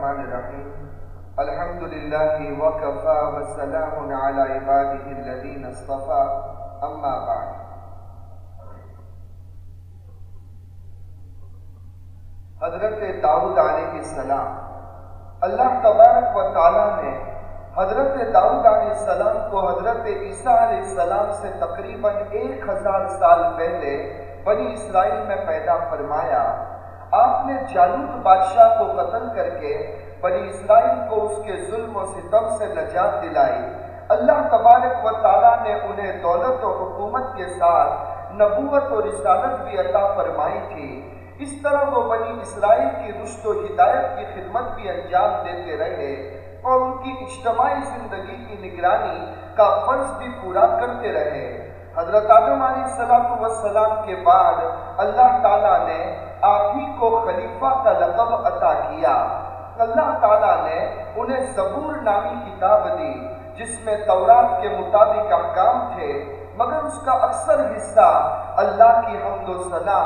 الرحمن الرحيم. الحمد لله وكفى والسلام على عباده الذين اصطفى. أما بعد. حضرت داؤد علیہ السلام. اللہ تبارک و تعالیٰ نے حضرت داؤد علیہ السلام کو حضرت عیسیٰ علیہ السلام سے تقریباً ایک ہزار سال پہلے بنی اسرائیل میں پیدا فرمایا آپ نے جالوت بادشاہ کو قتل کر کے بنی اسرائیل کو اس کے ظلم و ستم سے نجات دلائی۔ اللہ تبارک و تعالیٰ نے انہیں دولت و حکومت کے ساتھ نبوت و رسالت بھی عطا فرمائی تھی۔ اس طرح وہ بنی اسرائیل کی رشت و ہدایت کی خدمت بھی انجام دیتے رہے اور ان کی اجتماعی زندگی کی نگرانی کا فرض بھی پورا کرتے رہے۔ حضرت آدم علیہ السلام کے بعد اللہ تعالیٰ نے آپ ہی کو خلیفہ کا لقب عطا کیا۔ اللہ تعالیٰ نے انہیں زبور نامی کتاب دی، جس میں تورات کے مطابق احکام تھے، مگر اس کا اکثر حصہ اللہ کی حمد و ثنا،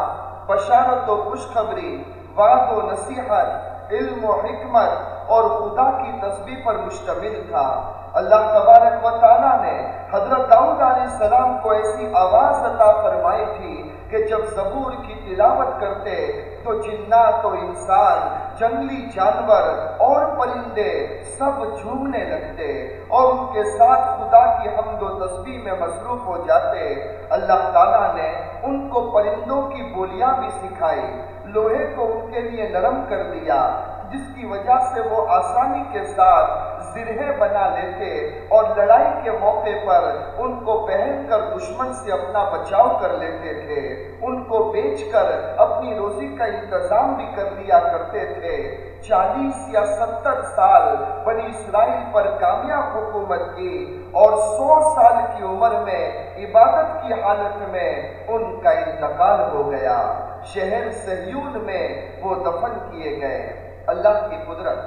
بشارت و خوشخبری، وعد و نصیحت، علم و حکمت اور خدا کی تصویر پر مشتمل تھا۔ اللہ تبارک و تعالیٰ نے حضرت داؤد علیہ السلام کو ایسی آواز عطا فرمائی تھی کہ جب زبور کی تلاوت کرتے تو جنات و انسان، جنگلی جانور اور پرندے سب جھومنے لگتے اور ان کے ساتھ خدا کی حمد و تصویر میں مصروف ہو جاتے۔ اللہ تعالیٰ نے ان کو پرندوں کی بولیاں بھی سکھائی، لوہے کو ان کے لیے نرم کر دیا۔ جس کی وجہ سے وہ آسانی کے ساتھ زرہ بنا لیتے اور لڑائی کے موقع پر ان کو پہن کر دشمن سے اپنا بچاؤ کر لیتے تھے، ان کو بیچ کر اپنی روزی کا انتظام بھی کر لیا کرتے تھے۔ چالیس یا ستر سال بنی اسرائیل پر کامیاب حکومت کی اور سو سال کی عمر میں عبادت کی حالت میں ان کا انتقال ہو گیا۔ شہر سہیون میں وہ دفن کیے گئے۔ اللہ کی قدرت۔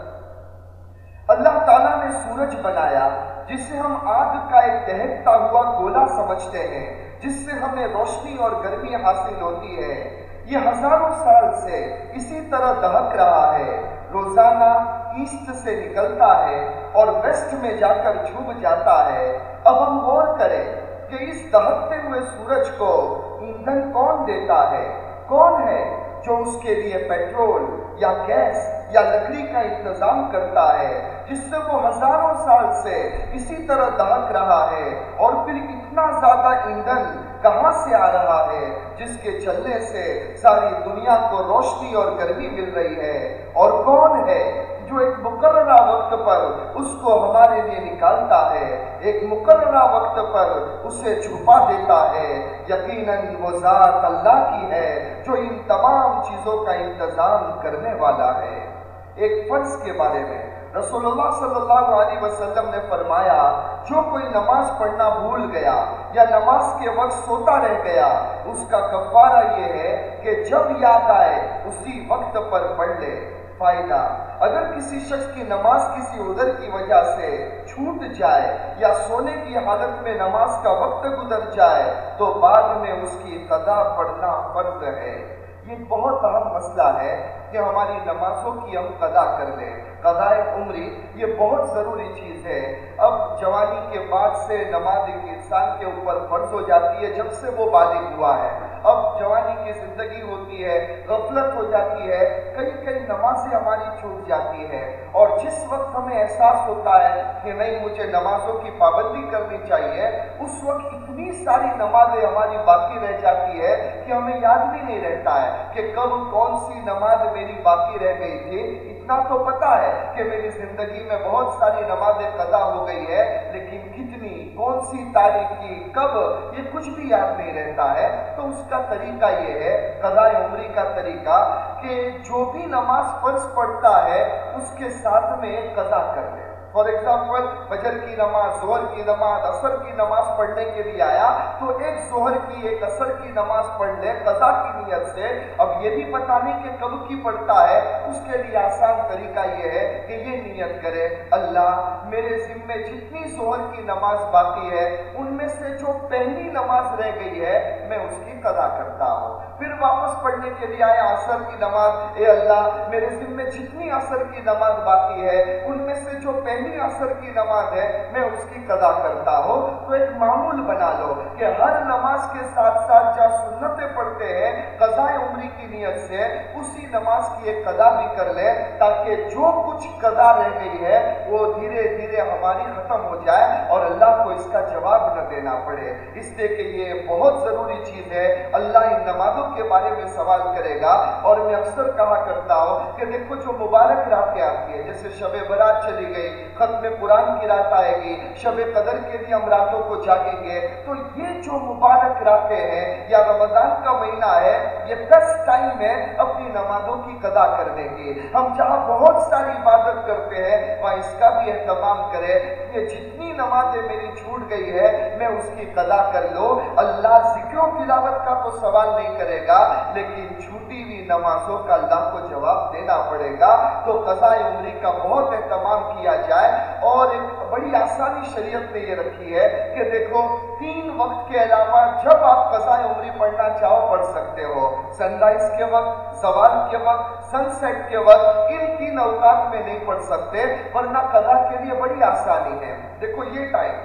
اللہ تعالیٰ نے سورج بنایا جسے ہم آگ کا ایک دہتا ہوا گولا سمجھتے ہیں، جس سے ہمیں روشنی اور گرمی حاصل ہوتی ہے۔ یہ ہزاروں سال سے اسی طرح دہک رہا ہے۔ روزانہ ایسٹ سے نکلتا ہے اور ویسٹ میں جا کر چھوب جاتا ہے۔ اب ہم غور کریں کہ اس دہکتے ہوئے سورج کو ایندھن کون دیتا ہے؟ کون ہے؟ جو اس کے لیے پیٹرول یا گیس یا لکڑی کا انتظام کرتا ہے، جس سے وہ ہزاروں سال سے اسی طرح دہک رہا ہے اور پھر اتنا زیادہ ایندھن کہاں سے آ رہا ہے جس کے چلنے سے ساری دنیا کو روشنی اور گرمی مل رہی ہے؟ اور کون ہے جو ایک مقررہ وقت پر اس کو ہمارے لیے نکالتا ہے؟ ایک مقررہ وقت پر اسے چھپا دیتا ہے۔ یقیناً وہ ذات اللہ کی ہے جو ان تمام چیزوں کا انتظام کرنے والا ہے۔ ایک فرض کے بارے میں رسول اللہ صلی اللہ علیہ وسلم نے فرمایا، جو کوئی نماز پڑھنا بھول گیا یا نماز کے وقت سوتا رہ گیا، اس کا کفارہ یہ ہے کہ جب یاد آئے، اسی وقت پر پڑھ لے۔ فائدہ، اگر کسی شخص کی نماز کسی عذر کی وجہ سے چھوٹ جائے یا سونے کی حالت میں نماز کا وقت گزر جائے، تو بعد میں اس کی قضا پڑھنا فرض ہے۔ یہ بہت اہم مسئلہ ہے۔ کہ ہماری نمازوں کی ہم قضا کر لیں، قضاء عمری یہ بہت ضروری چیز ہے۔ اب جوانی کے بعد سے نماز ایک انسان کے اوپر فرض ہو جاتی ہے جب سے وہ بالغ ہوا ہے۔ اب جوانی کی زندگی ہوتی ہے، غفلت ہو جاتی ہے، کئی کئی نمازیں ہماری چھوٹ جاتی ہے اور جس وقت ہمیں احساس ہوتا ہے کہ نہیں، مجھے نمازوں کی پابندی کرنی چاہیے، اس وقت اتنی ساری نمازیں ہماری باقی رہ جاتی ہے کہ ہمیں یاد بھی نہیں رہتا ہے کہ کب کون سی نماز میری باقی رہ گئی تھی۔ اتنا تو پتا ہے کہ میری زندگی میں بہت ساری نمازیں قضا ہو گئی ہے، لیکن کتنی، کون سی تاریخ کی، کب، یہ کچھ بھی یاد نہیں رہتا ہے۔ تو اس کا طریقہ یہ ہے، قضاء عمری کا طریقہ کہ جو بھی نماز فرض پڑھتا ہے، اس کے ساتھ میں قضا کر لے۔ فار ایگزامپل فجر کی نماز زہر کی نماز اثر کی نماز پڑھنے کے لیے آیا تو ایک زہر کی، ایک اثر کی نماز پڑھ لے قضا کی نیت سے۔ اب یہ بھی پتا نہیں کہ کب کی پڑھتا ہے۔ اس کے لیے آسان طریقہ یہ ہے کہ یہ نیت کرے۔ اللہ، میرے ذمے جتنی زہر کی نماز باقی ہے، ان میں سے جو پہلی نماز رہ گئی ہے، میں اس کی قضا کرتا ہوں۔ پھر واپس پڑھنے کے لیے آیا اثر کی نماز۔ اے اللہ، میرے ذمے جتنی اثر کی نماز باقی ہے، ان میں سے جو پہلی اثر کی نماز ہے، میں اس کی قضا کرتا ہوں۔ تو ایک معمول بنا لو کہ ہر نماز کے ساتھ ساتھ جہاں سنتیں پڑھتے ہیں قضاء عمری کی نیت سے اسی نماز کی ایک قضا بھی کر لے تاکہ جو کچھ قضا رہ گئی ہے، وہ دھیرے دھیرے ہماری ختم ہو جائے اور اللہ کو اس کا جواب نہ دینا پڑے۔ اس لیے کہ یہ بہت ضروری چیز ہے۔ اللہ ان نمازوں کے بارے میں سوال کرے گا اور میں اکثر کہا کرتا ہوں کہ دیکھو جو مبارک راتیں آتی ہے جیسے شب برات چلی گئی ختم قرآن کی رات آئے گی، شب قدر کے لیے ہم راتوں کو جاگیں گے۔ تو یہ جو مبارک راتیں ہیں، یا رمضان کا مہینہ ہے، یہ بیسٹ ٹائم ہے اپنی نمازوں کی قضا کرنے کی ہم جہاں بہت ساری عبادت کرتے ہیں، وہاں اس کا بھی اہتمام کرے کہ جتنی نمازیں میری چھوٹ گئی ہے میں اس کی قضا کر لو اللہ ذکر و تلاوت کا تو سوال نہیں کرے گا، لیکن چھوٹی ہوئی نمازوں کا اللہ کو جواب دینا پڑے گا۔ تو قضاء عمری کا بہت اہتمام کام کیا جائے اور ایک بڑی آسانی شریعت نے یہ رکھی ہے کہ دیکھو، تین وقت کے علاوہ جب آپ قضاء عمری پڑھنا چاہو پڑھ سکتے ہو۔ سن رائز کے وقت سوال کے وقت سن سیٹ کے وقت، ان تین اوقات میں نہیں پڑھ سکتے، ورنہ قضا کے لیے بڑی آسانی ہے۔ دیکھو یہ ٹائم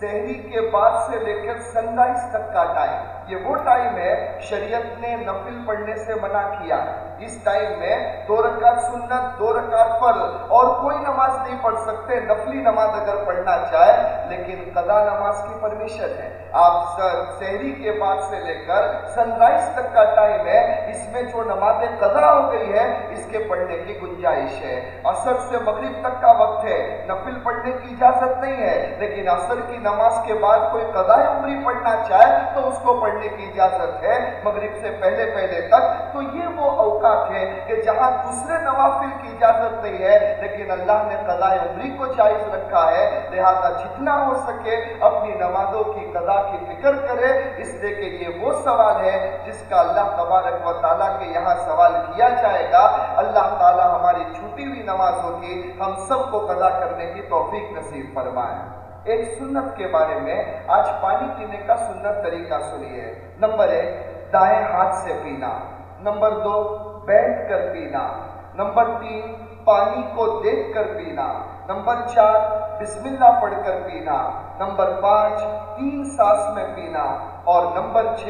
سہری کے بعد سے لے کر سن رائز تک کا ٹائم یہ وہ ٹائم ہے شریعت نے نفل پڑھنے سے منع کیا۔ اس ٹائم میں دو رکعت سنت، دو رکعت فرض، اور کوئی نماز نہیں پڑھ سکتے۔ نفلی نماز اگر پڑھنا چاہے، لیکن قضا نماز کی پرمیشن ہے۔ آپ سہری کے بعد سے لے کر سن رائز تک کا ٹائم ہے۔ اس میں جو نماز قضا ہو گئی ہے، اس کے پڑھنے کی گنجائش ہے۔ اثر سے مغرب تک کا وقت ہے۔ نفل پڑھنے کی اجازت نہیں ہے، لیکن اثر کی نماز کے بعد کوئی قضاء عمری پڑھنا چاہے، تو اس کو پڑھنے پڑھنے کی اجازت ہے، مغرب سے پہلے پہلے تک، تو یہ وہ اوقات ہے کہ جہاں دوسرے نوافل کی اجازت نہیں ہے، لیکن اللہ نے قضاء عمری کو جائز رکھا ہے۔ لہذا جتنا ہو سکے اپنی نمازوں کی قضاء کی فکر کرے۔ اس لیے کہ یہ وہ سوال ہے جس کا اللہ تبارک و تعالیٰ کے یہاں سوال کیا جائے گا۔ اللہ تعالیٰ ہماری چھوٹی ہوئی نمازوں کی ہم سب کو قضا کرنے کی توفیق نصیب فرمائے۔ ایک سنت کے بارے میں آج پانی پینے کا سنت طریقہ سنیے۔ نمبر ایک، دائیں ہاتھ سے پینا۔ نمبر دو، بیٹھ کر پینا۔ نمبر تین، پانی کو دیکھ کر پینا۔ نمبر چار، بسم اللہ پڑھ کر پینا۔ نمبر پانچ، تین سانس میں پینا۔ اور نمبر چھ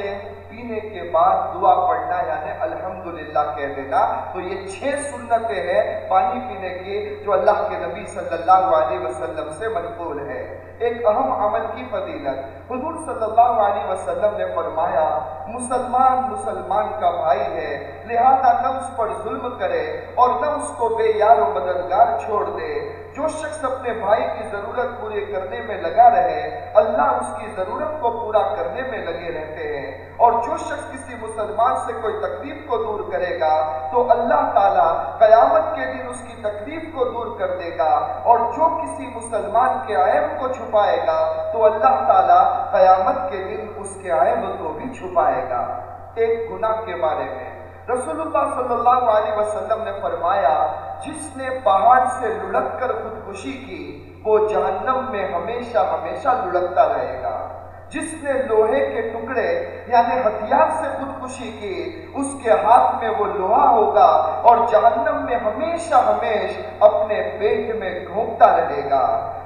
پینے کے بعد دعا پڑھنا یعنی الحمدللہ کہہ دینا۔ تو یہ چھ سنتیں ہیں پانی پینے کی جو اللہ کے نبی صلی اللہ علیہ وسلم سے منقول ہے ایک اہم عمل کی فضیلت۔ حضور صلی اللہ علیہ وسلم نے فرمایا، مسلمان مسلمان کا بھائی ہے، لہذا نہ اس پر ظلم کرے اور نہ اس کو بے یار و مددگار چھوڑ دے۔ جو شخص اپنے بھائی کی ضرورت پورے کرنے میں لگا رہے، اللہ اس کی ضرورت کو پورا کرنے میں لگے رہتے ہیں۔ اور جو شخص کسی مسلمان سے کوئی تکلیف کو دور کرے گا، تو اللہ تعالیٰ قیامت کے دن اس کی تکلیف کو دور کر دے گا۔ اور جو کسی مسلمان کے عیب کو چھپائے گا، تو اللہ تعالیٰ قیامت کے دن اس کے عیب کو بھی چھپائے گا۔ ایک گناہ کے بارے میں۔ رسول اللہ صلی اللہ علیہ وسلم نے فرمایا، جس نے پہاڑ سے لڑک کر خودکشی کی، وہ جہنم میں ہمیشہ ہمیشہ لڑکتا رہے گا۔ جس نے لوہے کے ٹکڑے یعنی ہتھیار سے خودکشی کی، اس کے ہاتھ میں وہ لوہا ہوگا اور جہنم میں ہمیشہ ہمیش اپنے پیٹ میں گھونکتا رہے گا۔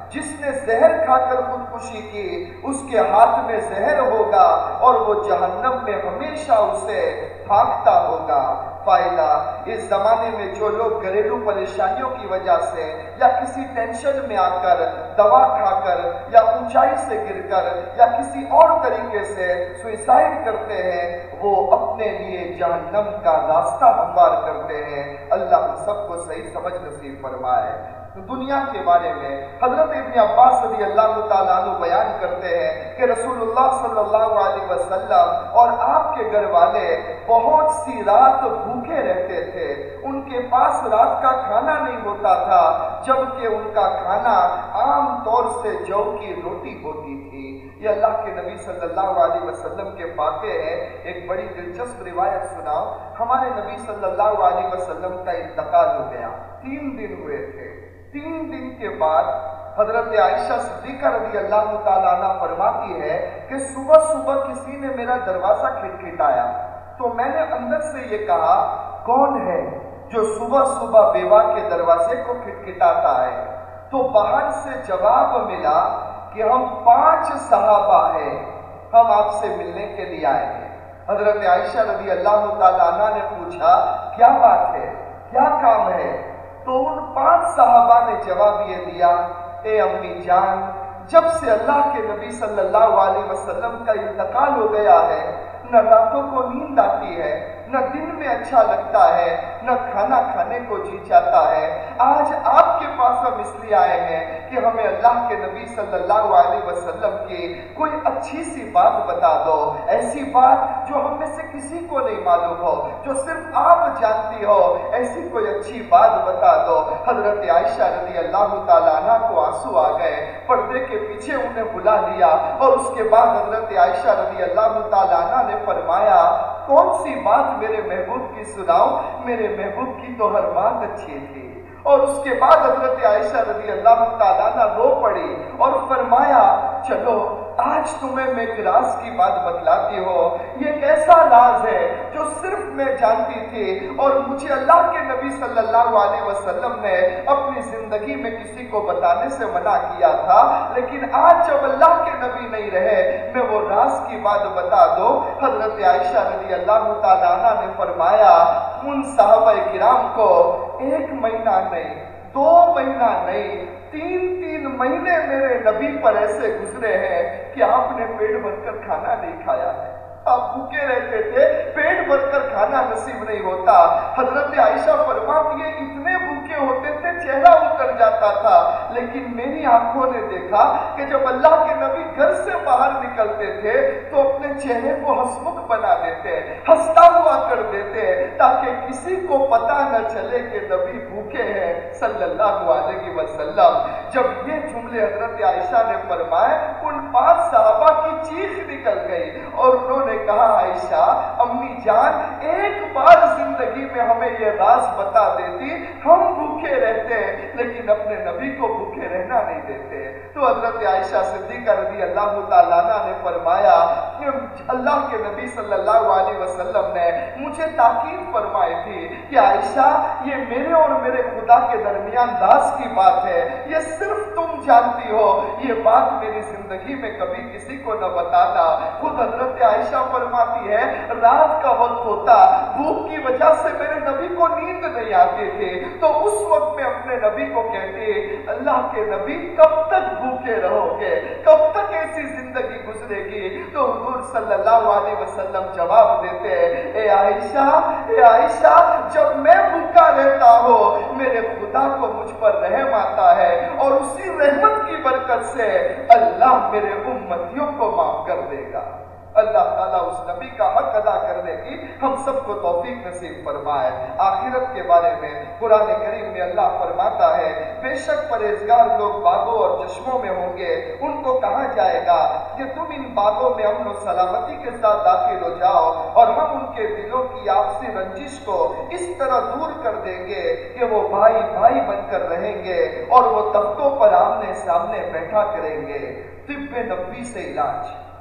جس نے زہر کھا کر خودکشی کی، اس کے ہاتھ میں زہر ہوگا اور وہ جہنم میں ہمیشہ اسے پھانکتا ہوگا۔ فائدہ، اس زمانے میں جو لوگ گھریلو پریشانیوں کی وجہ سے یا کسی ٹینشن میں آ کر دوا کھا کر یا اونچائی سے گر کر یا کسی اور طریقے سے سوئسائڈ کرتے ہیں، وہ اپنے لیے جہنم کا راستہ ہموار کرتے ہیں۔ اللہ سب کو صحیح سمجھ نصیب فرمائے۔ دنیا کے بارے میں حضرت ابن عباس رضی اللہ تعالیٰ عنہ بیان کرتے ہیں کہ رسول اللہ صلی اللہ علیہ وسلم اور آپ کے گھر والے بہت سی رات بھوکے رہتے تھے۔ ان کے پاس رات کا کھانا نہیں ہوتا تھا، جبکہ ان کا کھانا عام طور سے جو کی روٹی ہوتی تھی۔ یہ اللہ کے نبی صلی اللہ علیہ وسلم کے واقع ہے ایک بڑی دلچسپ روایت سناؤ۔ ہمارے نبی صلی اللہ علیہ وسلم کا انتقال ہو گیا۔ تین دن ہوئے تھے۔ تین دن کے بعد حضرت عائشہ صدیقہ رضی اللہ تعالیٰ فرماتی ہے کہ صبح صبح کسی نے میرا دروازہ کھٹکھٹایا۔ تو میں نے اندر سے یہ کہا، کون ہے جو صبح صبح بیوہ کے دروازے کو کھٹکھٹاتا ہے؟ تو باہر سے جواب ملا کہ ہم پانچ صحابہ ہیں، ہم آپ سے ملنے کے لیے آئے ہیں۔ حضرت عائشہ رضی اللہ تعالیٰ عنہ نے پوچھا، کیا بات ہے؟ کیا کام ہے؟ تو ان پانچ صحابہ نے جواب یہ دیا، اے امی جان، جب سے اللہ کے نبی صلی اللہ علیہ وسلم کا انتقال ہو گیا ہے نہ راتوں کو نیند آتی ہے، نہ دن میں اچھا لگتا ہے، نہ کھانا کھانے کو جی چاہتا ہے۔ آج آپ ہم اس لیے آئے ہیں کہ ہمیں اللہ کے نبی صلی اللہ علیہ وسلم کی کوئی اچھی سی بات بتا دو، ایسی بات جو ہم میں سے کسی کو نہیں معلوم ہو، جو صرف آپ جانتی ہو، ایسی کوئی اچھی بات بتا دو۔ حضرت عائشہ رضی اللہ تعالیٰ عنہ کو آنسو آ گئے، پردے کے پیچھے انہیں بلا لیا۔ اور اس کے بعد حضرت عائشہ رضی اللہ تعالیٰ عنہ نے فرمایا، کون سی بات میرے محبوب کی سناؤ؟ میرے محبوب کی تو ہر بات اچھی تھی۔ اور اس کے بعد حضرت عائشہ رضی اللہ تعالیٰ رو پڑی اور فرمایا، چلو، آج تمہیں میں ایک راز کی بات بتلاتی ہو یہ ایک ایسا راز ہے جو صرف میں جانتی تھی اور مجھے اللہ کے نبی صلی اللہ علیہ وسلم نے اپنی زندگی میں کسی کو بتانے سے منع کیا تھا۔ لیکن آج جب اللہ کے نبی نہیں رہے، میں وہ راز کی بات بتا دو حضرت عائشہ رضی اللہ تعالیٰ نے فرمایا، ان صحابہ کرام کو ایک مہینہ نہیں، دو مہینہ نہیں، تین تین مہینے میرے نبی پر ایسے گزرے ہیں کہ آپ نے پیٹ بھر کر کھانا نہیں کھایا۔ ہے آپ بھوکے رہتے تھے، پیٹ بھر کر کھانا نصیب نہیں ہوتا۔ حضرت عائشہ فرماتی ہے اتنے ہوتے تھے، چہرہ اتر جاتا تھا۔ لیکن میری آنکھوں نے دیکھا کہ جب اللہ کے نبی گھر سے باہر نکلتے تھے تو اپنے چہرے کو ہسمکھ بنا دیتے ہستا ہوا کر دیتے، تاکہ کسی کو پتا نہ چلے کہ نبی بھوکے ہیں۔ صلی اللہ علیہ وسلم، جب یہ حضرت عائشہ نے فرمائے ان پانچ صحابہ کی چیخ نکل گئی اور انہوں نے کہا، عائشہ، امی جان، ایک بار زندگی میں ہمیں یہ راز بتا دیتی، ہم بھوکے رہتے ہیں، لیکن اپنے نبی کو بھوکے رہنا نہیں دیتے۔ تو حضرت عائشہ صدیقہ رضی اللہ تعالیٰ نے فرمایا کہ اللہ کے نبی صلی اللہ علیہ وسلم نے مجھے تاکید فرمائی تھی کہ عائشہ، یہ میرے اور میرے خدا کے درمیان راز کی بات ہے، یہ صرف جانتی ہو، یہ بات میری زندگی میں کبھی کسی کو نہ بتانا۔ خود حضرت عائشہ فرماتی ہے، رات کا وقت ہوتا بھوک کی وجہ سے میرے نبی کو نیند نہیں آتے تھے تو اس وقت میں اپنے نبی کو کہتے اللہ کے نبی، کب تک بھوکے رہو گے؟ کب تک ایسی زندگی گزرے گی؟ تو حضور صلی اللہ علیہ وسلم جواب دیتے ہیں اے عائشہ اے عائشہ، جب میں بھوکا رہتا ہوں، میرے خدا کو مجھ پر رحم آتا ہے اور اسی رحمت کی برکت سے اللہ میرے امتیوں کو معاف کر دے گا۔ اللہ تعالیٰ اس نبی کا حق ادا کرنے کی ہم سب کو توفیق نصیب فرمائے۔ آخرت کے بارے میں قرآن کریم میں اللہ فرماتا ہے، بے شک پرہیزگار لوگ باغوں اور چشموں میں ہوں گے۔ ان کو کہا جائے گا کہ تم ان باغوں میں امن و سلامتی کے ساتھ داخل ہو جاؤ اور ہم ان کے دلوں کی آپسی رنجش کو اس طرح دور کر دیں گے کہ وہ بھائی بھائی بن کر رہیں گے اور وہ تختوں پر آمنے سامنے بیٹھا کریں گے۔ طب نبی سے علاج۔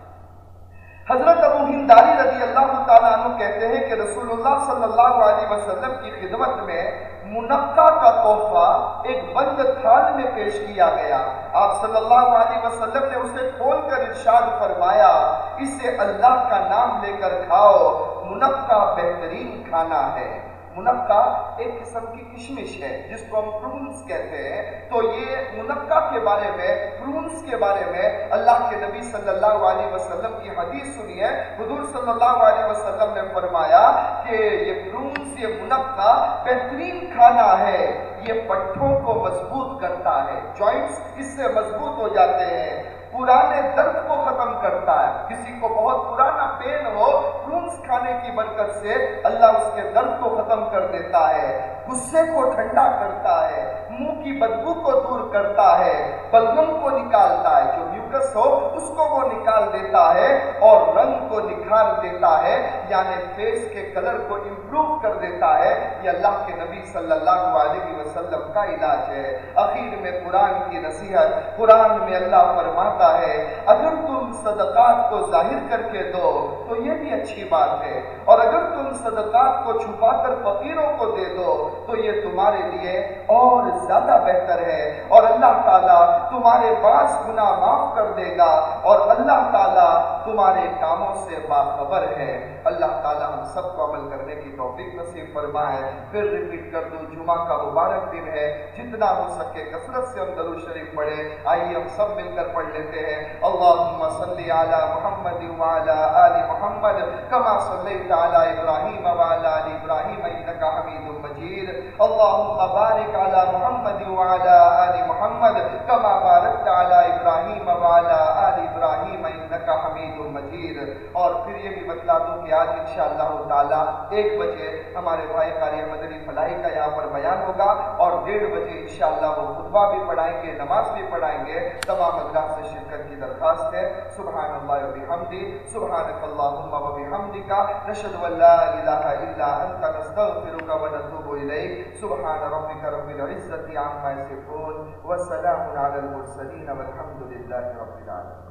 حضرت ابو ہنداری رضی اللہ تعالیٰ عنہ کہتے ہیں کہ رسول اللہ صلی اللہ علیہ وسلم کی خدمت میں منقع کا تحفہ ایک بند تھان میں پیش کیا گیا۔ آپ صلی اللہ علیہ وسلم نے اسے کھول کر ارشاد فرمایا، اسے اللہ کا نام لے کر کھاؤ، منقع بہترین کھانا ہے۔ منقع ایک قسم کی کشمش ہے، جس کو ہم پرونس کہتے ہیں۔ تو یہ منقع کے بارے میں پرونس کے بارے میں اللہ کے نبی صلی اللہ علیہ وسلم کی حدیث سنی ہے۔ حضور صلی اللہ علیہ وسلم نے فرمایا کہ یہ پرونس یہ منقع بہترین کھانا ہے۔ یہ پٹھوں کو مضبوط کرتا ہے۔ جوائنٹس اس سے مضبوط ہو جاتے ہیں۔ پرانے درد کو ختم کرتا ہے۔ کسی کو بہت پرانا پین ہو پرونس کھانے کی برکت سے اللہ اس کے درد کو ختم کر دیتا ہے، غصے کو ٹھنڈا کرتا ہے۔ منہ کی بدبو کو دور کرتا ہے، بلغم کو نکالتا ہے، جو میوکس ہو، اس کو وہ نکال دیتا ہے اور رنگ کو نکھار دیتا ہے یعنی فیس کے کلر کو امپروو کر دیتا ہے۔ یہ اللہ کے نبی صلی اللہ علیہ وسلم کا علاج ہے۔ اخیر میں قرآن کی نصیحت، قرآن میں اللہ فرماتا ہے، اگر تم صدقات کو ظاہر کر کے دو تو یہ بھی اچھی بات ہے۔ اور اگر تم صدقات کو چھپا کر فقیروں کو دے دو تو یہ تمہارے لیے اور زیادہ بہتر ہے اور اللہ تعالیٰ تمہارے بعض گناہ معاف کر دے گا اور اللہ تعالیٰ تمہارے کاموں سے باخبر ہے۔ اللہ تعالیٰ ہم سب کو عمل کرنے کی توفیق نصیب فرمائے۔ پھر ریپیٹ کر دوں، جمعہ کا مبارک دن ہے۔ جتنا ہو سکے کثرت سے ہم درود شریف پڑھے آئیے ہم سب مل کر پڑھ لیتے ہیں۔ اللہم صلی علی محمد وعلی آل محمد کما صلیت علی ابراہیم وعلی آل ابراہیم انکا حمید مجید۔ اللہم بارک علی محمد محمد وعلى آل محمد كما باركت على إبراهيم وعلى آل إبراهيم مجید اور پھر یہ بھی بتلا دوں کہ آج انشاءاللہ تعالی ایک بجے ہمارے بھائی قاری مدنی فلاحی کا یہاں پر بیان ہوگا اور ڈیڑھ بجے انشاءاللہ وہ خطبہ بھی پڑھائیں گے، نماز بھی پڑھائیں گے۔ تمام مدرسہ سے شرکت کی درخواست ہے۔ سبحان اللہ و بحمدی سبحانک اللہم و بحمدک نشهد ان لا الہ الا انت، نستغفرک و نتوب الیک۔ سبحان ربک رب العزت عما یصفون، وسلام علی المرسلین والحمد للہ رب العالمین۔